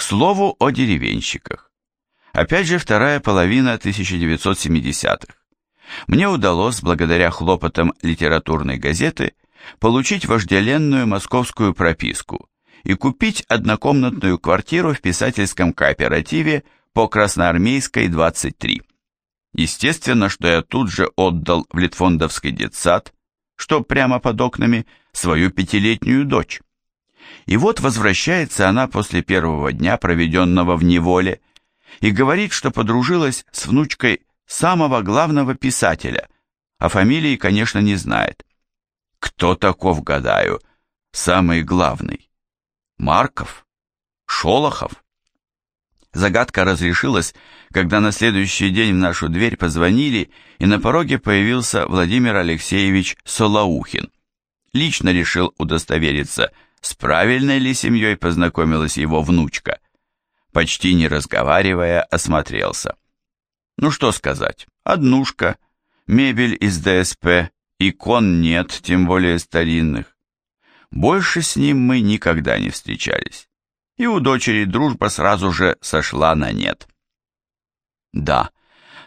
К слову о деревенщиках. Опять же вторая половина 1970-х. Мне удалось, благодаря хлопотам литературной газеты, получить вожделенную московскую прописку и купить однокомнатную квартиру в писательском кооперативе по Красноармейской, 23. Естественно, что я тут же отдал в Литфондовский детсад, что прямо под окнами, свою пятилетнюю дочь. И вот возвращается она после первого дня, проведенного в неволе, и говорит, что подружилась с внучкой самого главного писателя, а фамилии, конечно, не знает. Кто таков, гадаю, самый главный? Марков? Шолохов? Загадка разрешилась, когда на следующий день в нашу дверь позвонили, и на пороге появился Владимир Алексеевич Солоухин. Лично решил удостовериться, с правильной ли семьей познакомилась его внучка. Почти не разговаривая, осмотрелся. Ну что сказать, однушка, мебель из ДСП, икон нет, тем более старинных. Больше с ним мы никогда не встречались и у дочери дружба сразу же сошла на нет. Да,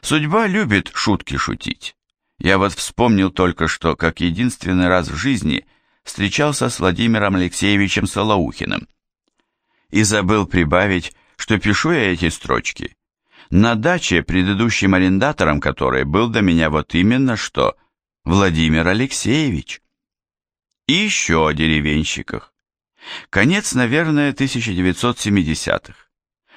судьба любит шутки шутить. Я вот вспомнил только что, как единственный раз в жизни встречался с Владимиром Алексеевичем Солоухиным. И забыл прибавить, что пишу я эти строчки на даче предыдущим арендатором которой был до меня вот именно что Владимир Алексеевич. И еще о деревенщиках. Конец, наверное, 1970-х.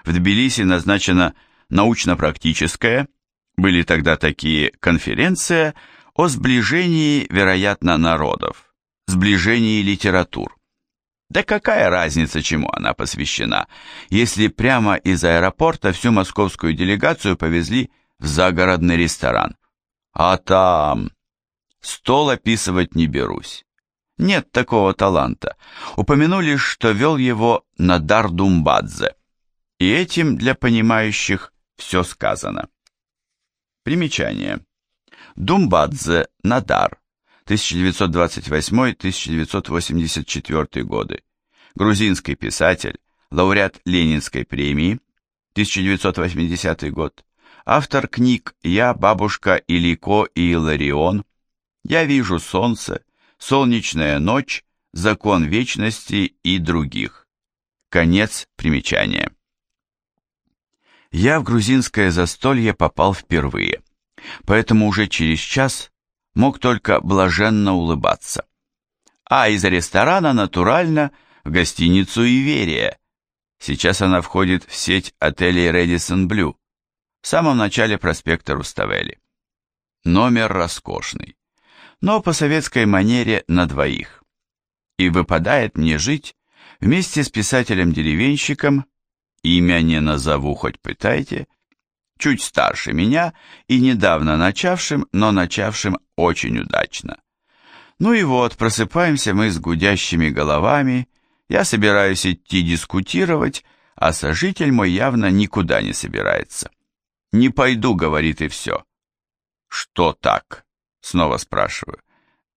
В Тбилиси назначена научно-практическая, были тогда такие, конференция о сближении, вероятно, народов, сближении литератур. Да какая разница, чему она посвящена, если прямо из аэропорта всю московскую делегацию повезли в загородный ресторан. А там... Стол описывать не берусь. Нет такого таланта. Упомянули, что вел его Надар Думбадзе. И этим для понимающих все сказано. Примечание. Думбадзе Надар, 1928-1984 годы. Грузинский писатель, лауреат Ленинской премии, 1980 год. Автор книг «Я, бабушка Илико и Иларион», «Я вижу солнце», Солнечная ночь, Закон вечности и других. Конец примечания. Я в грузинское застолье попал впервые, поэтому уже через час мог только блаженно улыбаться. А из ресторана натурально в гостиницу Иверия. Сейчас она входит в сеть отелей Редисон Блю в самом начале проспекта Руставели. Номер роскошный но по советской манере на двоих. И выпадает мне жить вместе с писателем-деревенщиком, имя не назову, хоть пытайте, чуть старше меня и недавно начавшим, но начавшим очень удачно. Ну и вот, просыпаемся мы с гудящими головами, я собираюсь идти дискутировать, а сожитель мой явно никуда не собирается. «Не пойду», — говорит, и все. «Что так?» Снова спрашиваю.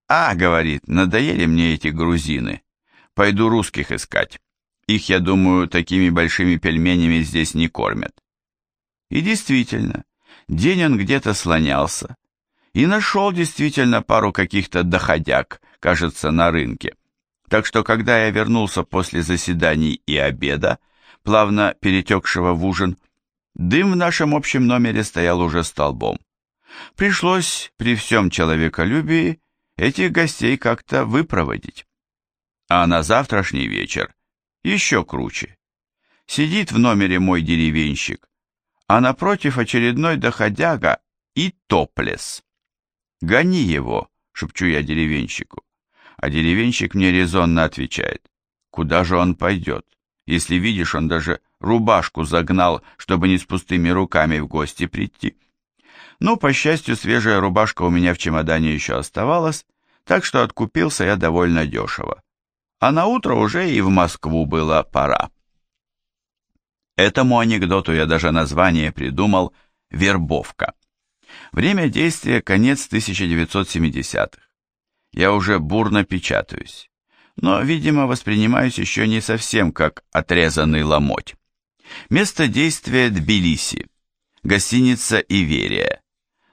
«А, — говорит, — надоели мне эти грузины. Пойду русских искать. Их, я думаю, такими большими пельменями здесь не кормят». И действительно, день он где-то слонялся и нашел действительно пару каких-то доходяг, кажется, на рынке. Так что, когда я вернулся после заседаний и обеда, плавно перетекшего в ужин, дым в нашем общем номере стоял уже столбом. Пришлось при всем человеколюбии этих гостей как-то выпроводить. А на завтрашний вечер еще круче. Сидит в номере мой деревенщик, а напротив очередной доходяга и топлес. «Гони его», — шепчу я деревенщику. А деревенщик мне резонно отвечает. «Куда же он пойдет? Если видишь, он даже рубашку загнал, чтобы не с пустыми руками в гости прийти». Но, по счастью, свежая рубашка у меня в чемодане еще оставалась, так что откупился я довольно дешево. А на утро уже и в Москву было пора. Этому анекдоту я даже название придумал «Вербовка». Время действия конец 1970-х. Я уже бурно печатаюсь, но, видимо, воспринимаюсь еще не совсем как отрезанный ломоть. Место действия Тбилиси. Гостиница Иверия.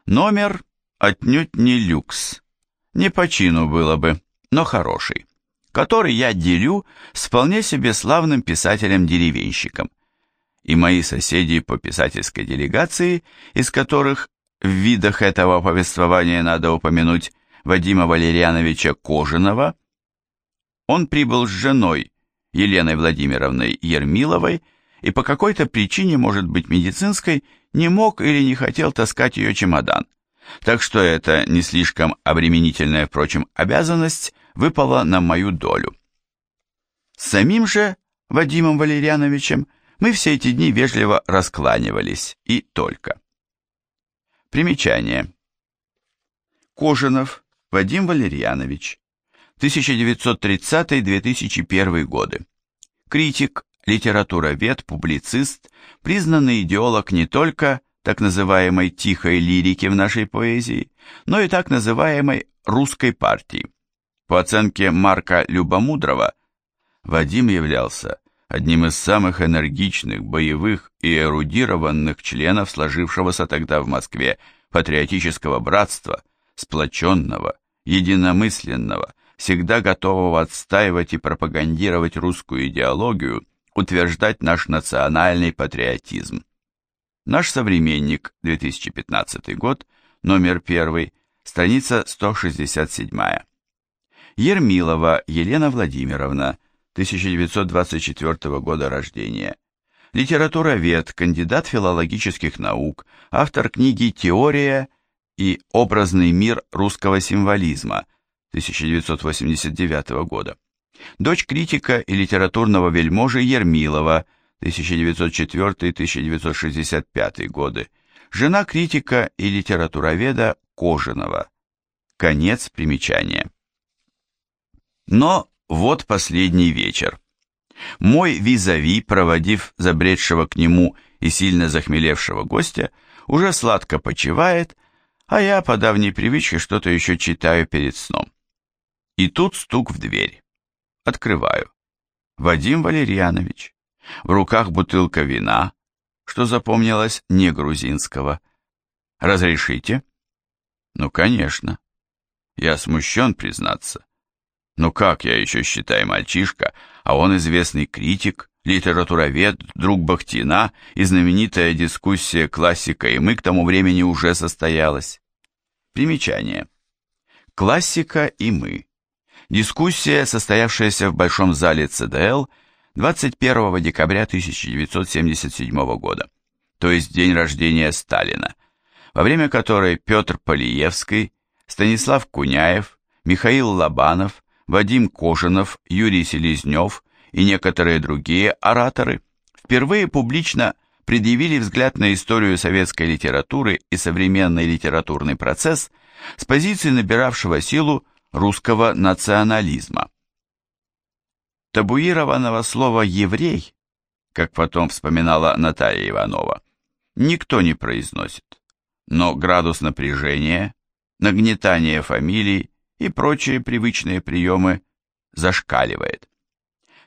Номер отнюдь не люкс. Не по чину было бы, но хороший. Который я делю с вполне себе славным писателем-деревенщиком. И мои соседи по писательской делегации, из которых в видах этого повествования надо упомянуть Вадима Валерьяновича Кожинова. Он прибыл с женой Еленой Владимировной Ермиловой и по какой-то причине, может быть медицинской, не мог или не хотел таскать ее чемодан. Так что эта не слишком обременительная, впрочем, обязанность выпала на мою долю. Самим же Вадимом Валерьяновичем мы все эти дни вежливо раскланивались, и только. Примечание. Кожинов Вадим Валерьянович, 1930-2001 годы. Критик, литературовед, публицист, признанный идеолог не только так называемой тихой лирики в нашей поэзии, но и так называемой русской партии. По оценке Марка Любомудрова, Вадим являлся одним из самых энергичных, боевых и эрудированных членов сложившегося тогда в Москве патриотического братства, сплоченного, единомысленного, всегда готового отстаивать и пропагандировать русскую идеологию, утверждать наш национальный патриотизм. Наш современник, 2015 год, номер 1, страница 167. Ермилова Елена Владимировна, 1924 года рождения. Литературовед, кандидат филологических наук, автор книги «Теория и образный мир русского символизма» 1989 года. Дочь критика и литературного вельможи Ермилова 1904-1965 годы. Жена критика и литературоведа Кожинова. Конец примечания. Но вот последний вечер. Мой визави, проводив забредшего к нему и сильно захмелевшего гостя, уже сладко почивает, а я по давней привычке что-то еще читаю перед сном. И тут стук в дверь. Открываю. Вадим Валерьянович. В руках бутылка вина, что запомнилось не грузинского. Разрешите? Ну, конечно. Я смущен, признаться. Ну как я еще считаю мальчишка, а он известный критик, литературовед, друг Бахтина, и знаменитая дискуссия «Классика и мы» к тому времени уже состоялась. Примечание. «Классика и мы». Дискуссия, состоявшаяся в Большом зале ЦДЛ 21 декабря 1977 года, то есть день рождения Сталина, во время которой Петр Полиевский, Станислав Куняев, Михаил Лобанов, Вадим Кожинов, Юрий Селезнев и некоторые другие ораторы впервые публично предъявили взгляд на историю советской литературы и современный литературный процесс с позиции набиравшего силу русского национализма. Табуированного слова «еврей», как потом вспоминала Наталья Иванова, никто не произносит, но градус напряжения, нагнетание фамилий и прочие привычные приемы зашкаливает.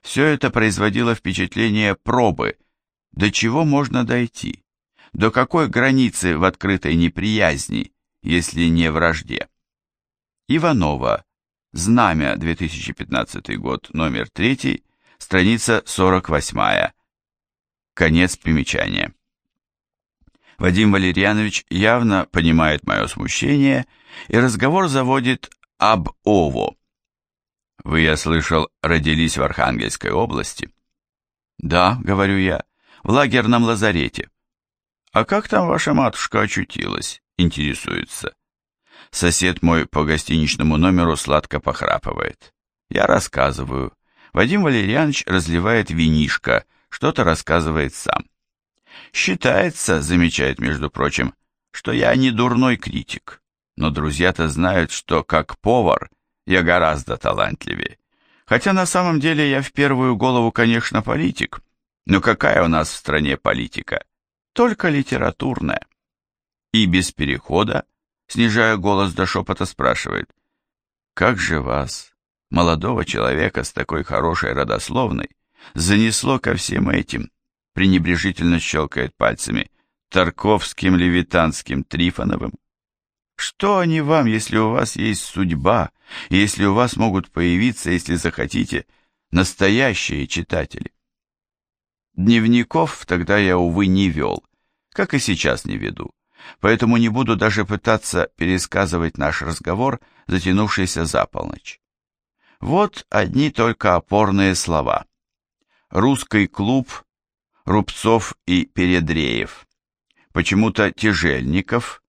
Все это производило впечатление пробы, до чего можно дойти, до какой границы в открытой неприязни, если не вражде. Иванова, Знамя, 2015 год, номер 3, страница 48. Конец примечания. Вадим Валерьянович явно понимает мое смущение, и разговор заводит об Ово. Вы, я слышал, родились в Архангельской области? Да, говорю я, в лагерном лазарете. А как там ваша матушка очутилась, интересуется. Сосед мой по гостиничному номеру сладко похрапывает. Я рассказываю. Вадим Валерьянович разливает винишко, что-то рассказывает сам. Считается, замечает, между прочим, что я не дурной критик но друзья-то знают, что как повар я гораздо талантливее. Хотя на самом деле я в первую голову, конечно, политик. Но какая у нас в стране политика? Только литературная. И без перехода, снижая голос до шепота, спрашивает, «Как же вас, молодого человека с такой хорошей родословной, занесло ко всем этим пренебрежительно щелкает пальцами, Тарковским, Левитанским, Трифоновым. Что они вам, если у вас есть судьба, если у вас могут появиться, если захотите, настоящие читатели? Дневников тогда я, увы, не вел, как и сейчас не веду, поэтому не буду даже пытаться пересказывать наш разговор, затянувшийся за полночь. Вот одни только опорные слова. Русский клуб, Рубцов и Передреев. Почему-то Тяжельников,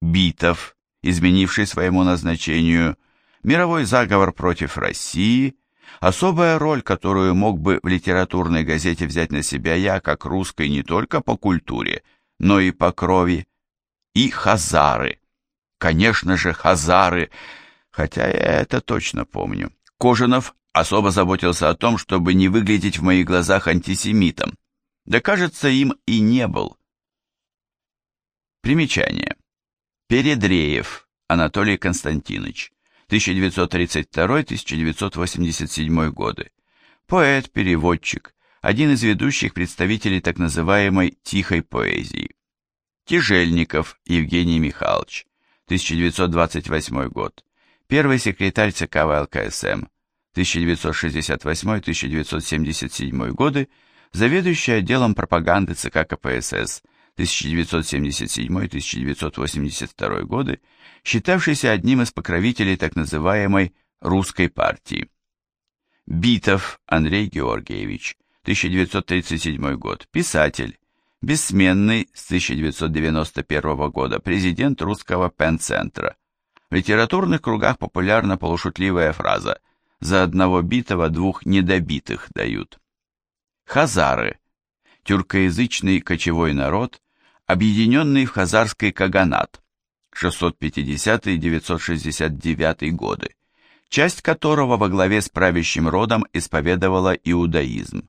Битов, изменивший своему назначению, мировой заговор против России, особая роль, которую мог бы в литературной газете взять на себя я, как русской не только по культуре, но и по крови, и хазары. Конечно же, хазары, хотя я это точно помню. Кожанов особо заботился о том, чтобы не выглядеть в моих глазах антисемитом. Да, кажется, им и не был. Примечание. Передреев Анатолий Константинович, 1932-1987 годы. Поэт, переводчик, один из ведущих представителей так называемой «тихой поэзии». Тяжельников Евгений Михайлович, 1928 год. Первый секретарь ЦК ВЛКСМ, 1968-1977 годы, заведующий отделом пропаганды ЦК КПСС, 1977-1982 годы, считавшийся одним из покровителей так называемой «русской партии». Битов Андрей Георгиевич, 1937 год, писатель, бессменный с 1991 года, президент русского пен-центра. В литературных кругах популярна полушутливая фраза «за одного битого двух недобитых дают». Хазары – тюркоязычный кочевой народ, объединенный в Хазарский Каганат 650-969 годы, часть которого во главе с правящим родом исповедовала иудаизм.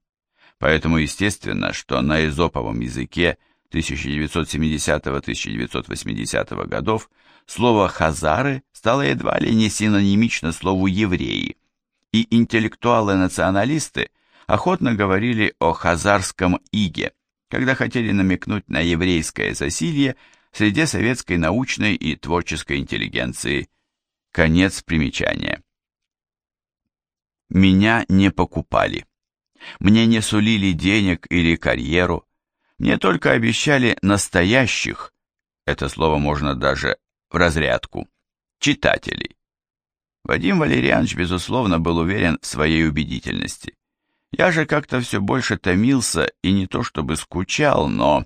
Поэтому естественно, что на эзоповом языке 1970-1980 годов слово «хазары» стало едва ли не синонимично слову «евреи», и интеллектуалы-националисты охотно говорили о хазарском иге, когда хотели намекнуть на еврейское засилье среди советской научной и творческой интеллигенции. Конец примечания. Меня не покупали. Мне не сулили денег или карьеру. Мне только обещали настоящих, это слово можно даже в разрядку, читателей. Вадим Валерьянович, безусловно, был уверен в своей убедительности. Я же как-то все больше томился и не то чтобы скучал, но...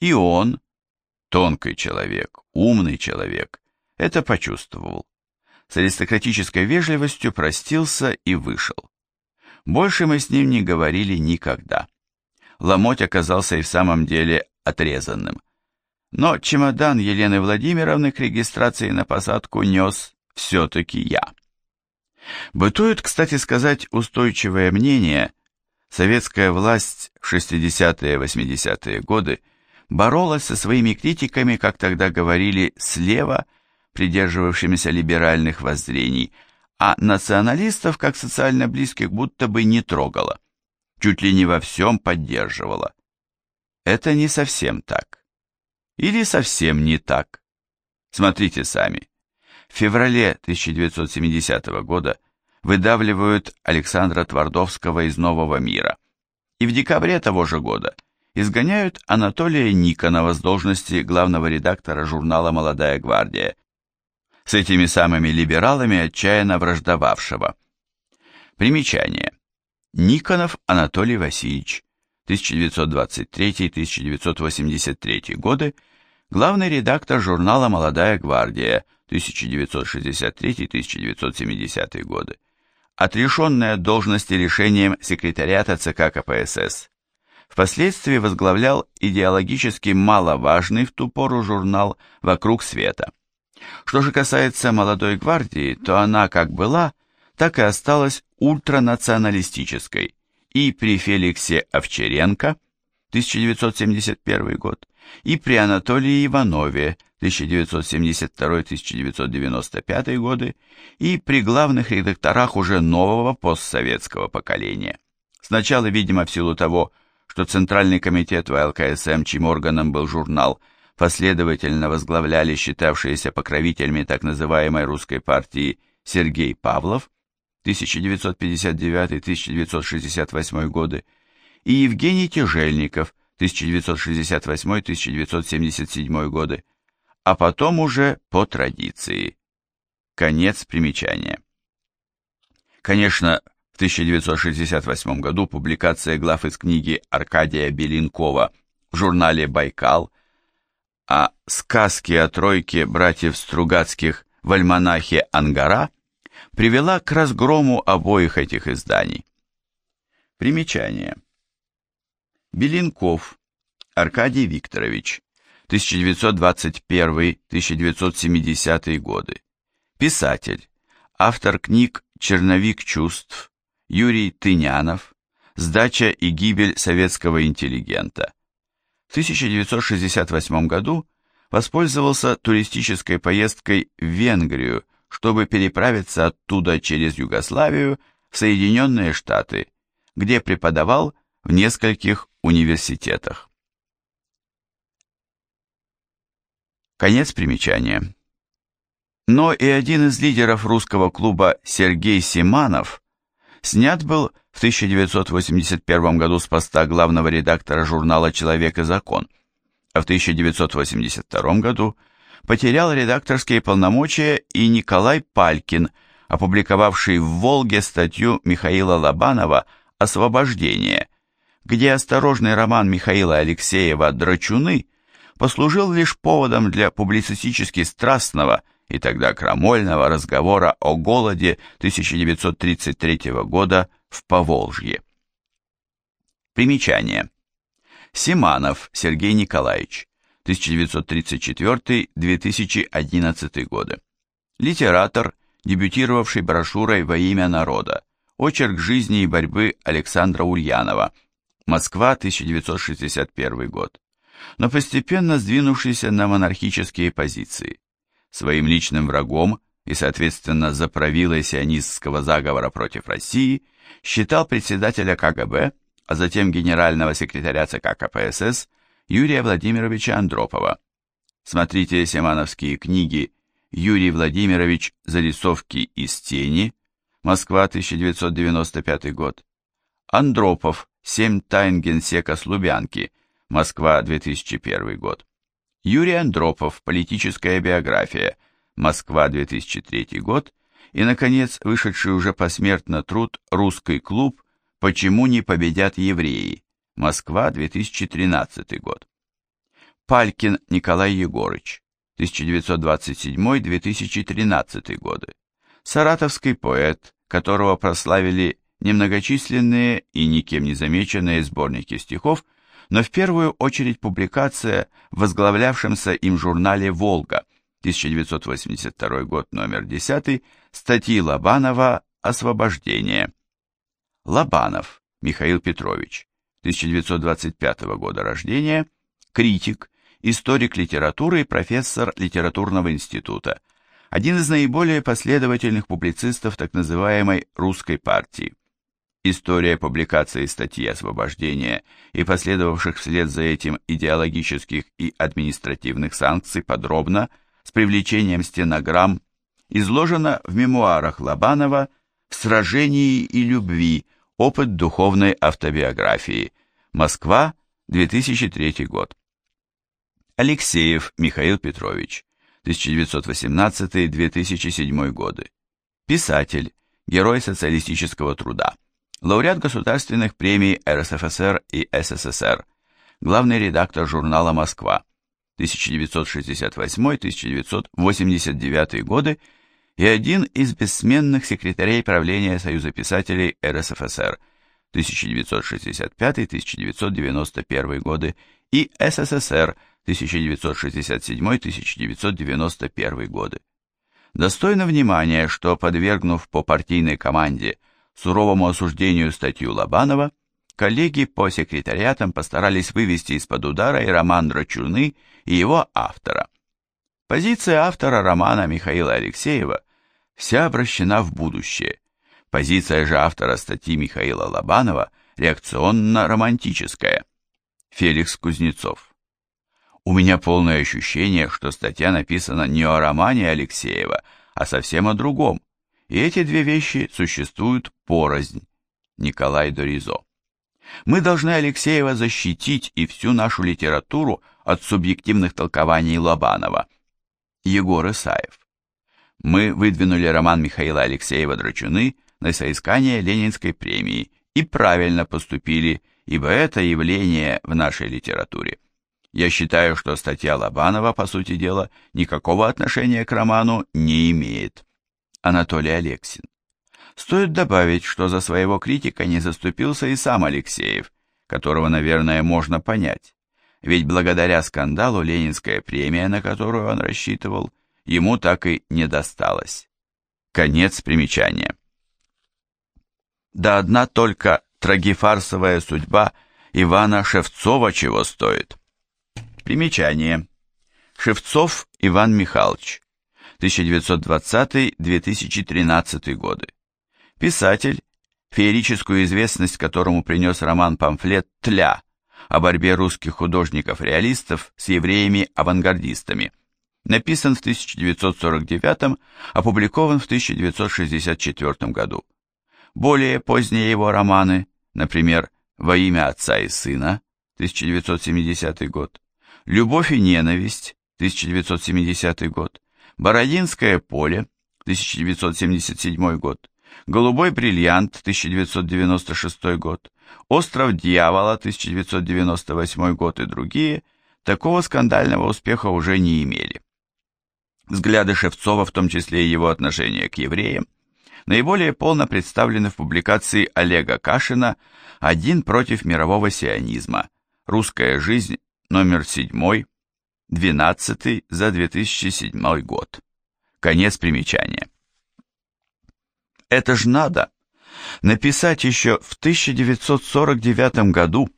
И он, тонкий человек, умный человек, это почувствовал. С аристократической вежливостью простился и вышел. Больше мы с ним не говорили никогда. Ломоть оказался и в самом деле отрезанным. Но чемодан Елены Владимировны к регистрации на посадку нес все-таки я. Бытует, кстати сказать, устойчивое мнение, советская власть в 60-80-е годы боролась со своими критиками, как тогда говорили, слева, придерживавшимися либеральных воззрений, а националистов, как социально близких, будто бы не трогала, чуть ли не во всем поддерживала. Это не совсем так. Или совсем не так. Смотрите сами феврале 1970 года выдавливают Александра Твардовского из «Нового мира», и в декабре того же года изгоняют Анатолия Никонова с должности главного редактора журнала «Молодая гвардия», с этими самыми либералами отчаянно враждовавшего. Примечание. Никонов Анатолий Васильевич, 1923-1983 годы, главный редактор журнала «Молодая гвардия», 1963-1970 годы, отрешенный от должности решением секретариата ЦК КПСС. Впоследствии возглавлял идеологически маловажный в ту пору журнал «Вокруг света». Что же касается молодой гвардии, то она как была, так и осталась ультранационалистической, и при Феликсе Овчаренко, 1971 год, и при Анатолии Иванове 1972-1995 годы и при главных редакторах уже нового постсоветского поколения. Сначала, видимо, в силу того, что Центральный комитет ВЛКСМ, чьим органом был журнал, последовательно возглавляли считавшиеся покровителями так называемой русской партии Сергей Павлов 1959-1968 годы и Евгений Тяжельников 1968-1977 годы, а потом уже по традиции. Конец примечания. Конечно, в 1968 году публикация глав из книги Аркадия Белинкова в журнале «Байкал» о сказке о тройке братьев Стругацких в альманахе «Ангара» привела к разгрому обоих этих изданий. Примечание. Белинков Аркадий Викторович, 1921-1970 годы. Писатель, автор книг «Черновик чувств», Юрий Тынянов, «Сдача и гибель советского интеллигента». В 1968 году воспользовался туристической поездкой в Венгрию, чтобы переправиться оттуда через Югославию в Соединенные Штаты, где преподавал в нескольких университетах. Конец примечания. Но и один из лидеров русского клуба Сергей Симанов снят был в 1981 году с поста главного редактора журнала «Человек и закон», а в 1982 году потерял редакторские полномочия и Николай Палькин, опубликовавший в «Волге» статью Михаила Лобанова «Освобождение», где осторожный роман Михаила Алексеева «Драчуны» послужил лишь поводом для публицистически страстного и тогда крамольного разговора о голоде 1933 года в Поволжье. Примечание. Симанов Сергей Николаевич, 1934-2011 годы. Литератор, дебютировавший брошюрой «Во имя народа», очерк жизни и борьбы Александра Ульянова, Москва, 1961 год, но постепенно сдвинувшийся на монархические позиции. Своим личным врагом и, соответственно, за правилой сионистского заговора против России считал председателя КГБ, а затем генерального секретаря ЦК КПСС Юрия Владимировича Андропова. Смотрите семановские книги Юрий Владимирович «Зарисовки из тени», Москва, 1995 год, Андропов Семь тайн генсека Слубянки. Москва, 2001 год. Юрий Андропов. Политическая биография. Москва, 2003 год. И, наконец, вышедший уже посмертно труд «Русский клуб. Почему не победят евреи?» Москва, 2013 год. Палькин Николай Егорыч. 1927-2013 годы. Саратовский поэт, которого прославили немногочисленные и никем не замеченные сборники стихов, но в первую очередь публикация в возглавлявшемся им журнале «Волга» 1982 год, номер 10, статьи Лобанова «Освобождение». Лобанов Михаил Петрович, 1925 года рождения, критик, историк литературы и профессор литературного института, один из наиболее последовательных публицистов так называемой «русской партии». История публикации статьи освобождения и последовавших вслед за этим идеологических и административных санкций подробно, с привлечением стенограмм, изложена в мемуарах Лобанова «В сражении и любви. Опыт духовной автобиографии. Москва, 2003 год». Алексеев Михаил Петрович, 1918-2007 годы. Писатель, герой социалистического труда лауреат государственных премий РСФСР и СССР, главный редактор журнала «Москва» 1968-1989 годы и один из бессменных секретарей правления Союза писателей РСФСР 1965-1991 годы и СССР 1967-1991 годы. Достойно внимания, что, подвергнув по партийной команде – суровому осуждению статью Лобанова, коллеги по секретариатам постарались вывести из-под удара и роман Драчуны, и его автора. Позиция автора романа Михаила Алексеева вся обращена в будущее. Позиция же автора статьи Михаила Лобанова реакционно-романтическая – Феликс Кузнецов. У меня полное ощущение, что статья написана не о романе Алексеева, а совсем о другом, и эти две вещи существуют порознь. Николай Доризо. Мы должны Алексеева защитить и всю нашу литературу от субъективных толкований Лобанова. Егор Исаев. Мы выдвинули роман Михаила Алексеева «Драчуны» на соискание Ленинской премии и правильно поступили, ибо это явление в нашей литературе. Я считаю, что статья Лобанова, по сути дела, никакого отношения к роману не имеет. Анатолий Алексин. Стоит добавить, что за своего критика не заступился и сам Алексеев, которого, наверное, можно понять. Ведь благодаря скандалу Ленинская премия, на которую он рассчитывал, ему так и не досталась. Конец примечания. Да одна только трагифарсовая судьба Ивана Шевцова чего стоит. Примечание. Шевцов Иван Михайлович, 1920-2013 годы. Писатель, феерическую известность которому принес роман-памфлет «Тля» о борьбе русских художников-реалистов с евреями-авангардистами. Написан в 1949, опубликован в 1964 году. Более поздние его романы, например, «Во имя отца и сына» 1970 год, «Любовь и ненависть» 1970 год, «Бородинское поле» 1977 год, «Голубой бриллиант» 1996 год, «Остров дьявола» 1998 год и другие такого скандального успеха уже не имели. Взгляды Шевцова, в том числе и его отношение к евреям, наиболее полно представлены в публикации Олега Кашина «Один против мирового сионизма. Русская жизнь. Номер 7. 12 за 2007 год». Конец примечания. Это ж надо написать еще в 1949 году,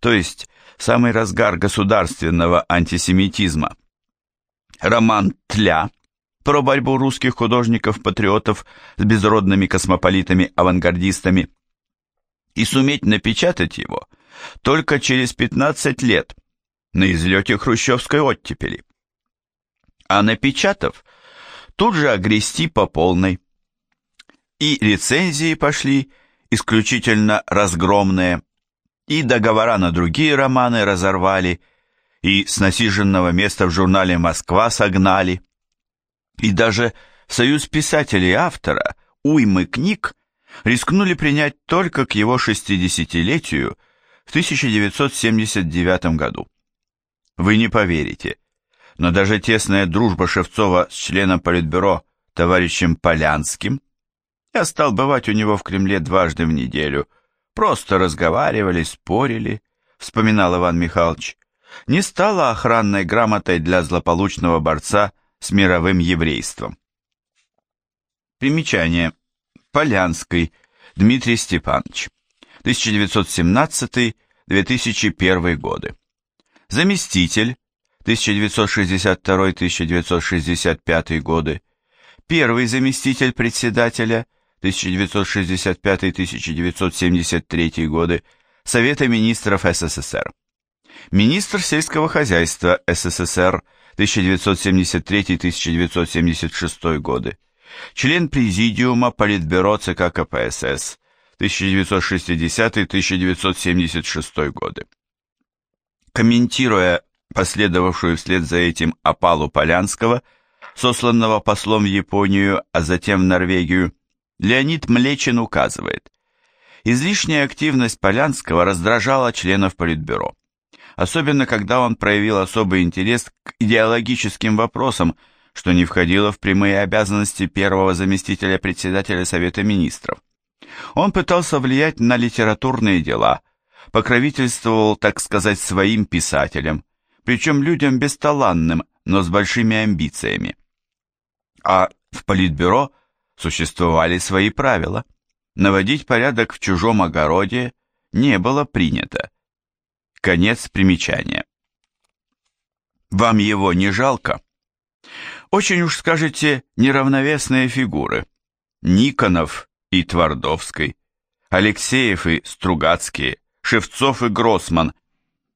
то есть самый разгар государственного антисемитизма. Роман «Тля» про борьбу русских художников-патриотов с безродными космополитами-авангардистами и суметь напечатать его только через 15 лет на излете хрущевской оттепели. А напечатав, тут же огрести по полной. И рецензии пошли исключительно разгромные, и договора на другие романы разорвали, и с насиженного места в журнале «Москва» согнали – и даже Союз писателей автора уймы книг рискнули принять только к его 60-летию в 1979 году. Вы не поверите, но даже тесная дружба Шевцова с членом Политбюро товарищем Полянским, я стал бывать у него в Кремле дважды в неделю, просто разговаривали, спорили, вспоминал Иван Михайлович, не стала охранной грамотой для злополучного борца с мировым еврейством. Примечание. Полянский Дмитрий Степанович. 1917-2001 годы. Заместитель 1962-1965 годы. Первый заместитель председателя 1965-1973 годы Совета министров СССР. Министр сельского хозяйства СССР 1973-1976 годы, член Президиума Политбюро ЦК КПСС 1960-1976 годы. Комментируя последовавшую вслед за этим опалу Полянского, сосланного послом в Японию, а затем в Норвегию, Леонид Млечин указывает, излишняя активность Полянского раздражала членов Политбюро особенно когда он проявил особый интерес к идеологическим вопросам, что не входило в прямые обязанности первого заместителя председателя Совета Министров. Он пытался влиять на литературные дела, покровительствовал, так сказать, своим писателям, причем людям бесталанным, но с большими амбициями. А в Политбюро существовали свои правила. Наводить порядок в чужом огороде не было принято. Конец примечания. Вам его не жалко? Очень уж, скажете, неравновесные фигуры. Никонов и Твардовской, Алексеев и Стругацкие, Шевцов и Гроссман.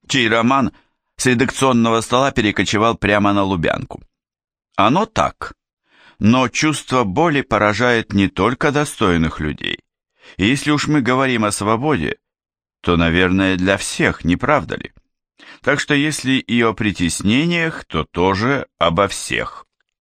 чей роман с редакционного стола перекочевал прямо на Лубянку. Оно так, но чувство боли поражает не только достойных людей. И если уж мы говорим о свободе, то, наверное, для всех, не правда ли? Так что если и о притеснениях, то тоже обо всех.